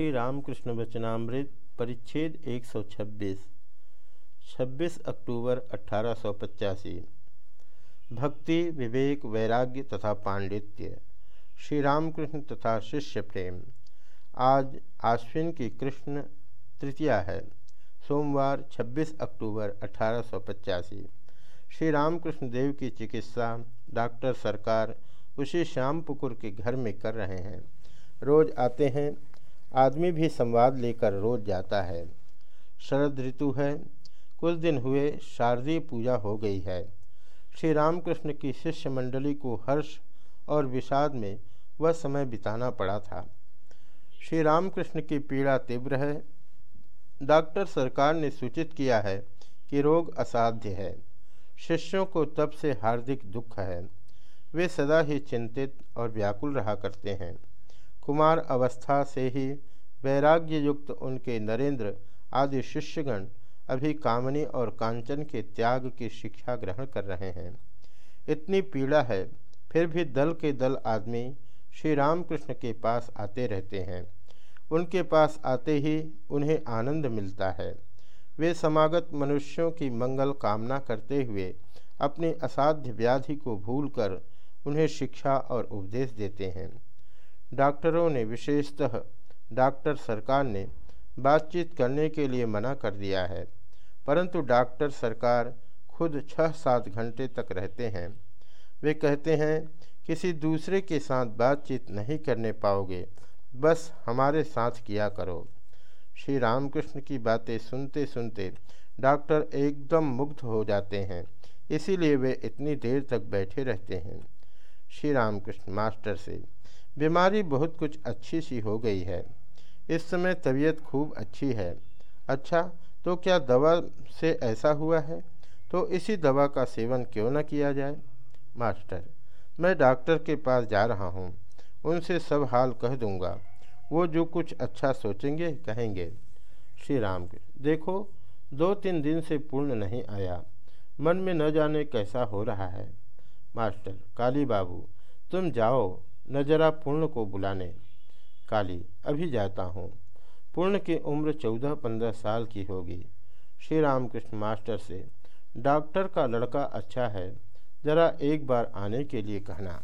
श्री रामकृष्ण वचनामृत परिच्छेद 126 26 अक्टूबर अठारह सौ पचासी। भक्ति, विवेक, वैराग्य तथा पांडित्य, श्री रामकृष्ण तथा शिष्य प्रेम। आज आश्विन की कृष्ण तृतीया है, सोमवार 26 अक्टूबर अठारह सौ पचासी। श्री रामकृष्ण देव की चिकित्सा डॉक्टर सरकार उसी श्याम पुकुर के घर में कर रहे हैं। रोज आते हैं आदमी भी संवाद लेकर रोज जाता है। शरद ऋतु है। कुछ दिन हुए, शारदीय पूजा हो गई है। श्री रामकृष्ण की शिष्य मंडली को हर्ष और विषाद में वह समय बिताना पड़ा था। श्री रामकृष्ण की पीड़ा तीव्र है। डॉक्टर सरकार ने सूचित किया है कि रोग असाध्य है। शिष्यों को तब से हार्दिक दुख है। वे सदा ही चिंतित और व्याकुल रहा करते हैं। कुमार अवस्था से ही वैराग्य युक्त उनके नरेंद्र आदि शिष्यगण अभी कामनी और कांचन के त्याग की शिक्षा ग्रहण कर रहे हैं। इतनी पीड़ा है, फिर भी दल के दल आदमी श्री रामकृष्ण के पास आते रहते हैं। उनके पास आते ही उन्हें आनंद मिलता है। वे समागत मनुष्यों की मंगल कामना करते हुए अपनी असाध्य व्याधि को भूलकर उन्हें शिक्षा और उपदेश देते हैं। डॉक्टरों ने विशेषतः डॉक्टर सरकार ने बातचीत करने के लिए मना कर दिया है। परंतु डॉक्टर सरकार खुद छः सात घंटे तक रहते हैं। वे कहते हैं, किसी दूसरे के साथ बातचीत नहीं करने पाओगे, बस हमारे साथ किया करो। श्री रामकृष्ण की बातें सुनते सुनते डॉक्टर एकदम मुग्ध हो जाते हैं। इसीलिए वे इतनी देर तक बैठे रहते हैं। श्री रामकृष्ण मास्टर से, बीमारी बहुत कुछ अच्छी सी हो गई है। इस समय तबीयत खूब अच्छी है। अच्छा तो क्या दवा से ऐसा हुआ है? तो इसी दवा का सेवन क्यों न किया जाए? मास्टर, मैं डॉक्टर के पास जा रहा हूँ। उनसे सब हाल कह दूँगा। वो जो कुछ अच्छा सोचेंगे, कहेंगे। श्री राम देखो, दो तीन दिन से पूर्ण नहीं आया। मन में न जाने कैसा हो रहा है। मास्टर, काली बाबू, तुम जाओ, न जरा पूर्ण को बुलाने। काली, अभी जाता हूँ। पूर्ण की उम्र चौदह पंद्रह साल की होगी। श्री रामकृष्ण मास्टर से, डॉक्टर का लड़का अच्छा है, ज़रा एक बार आने के लिए कहना।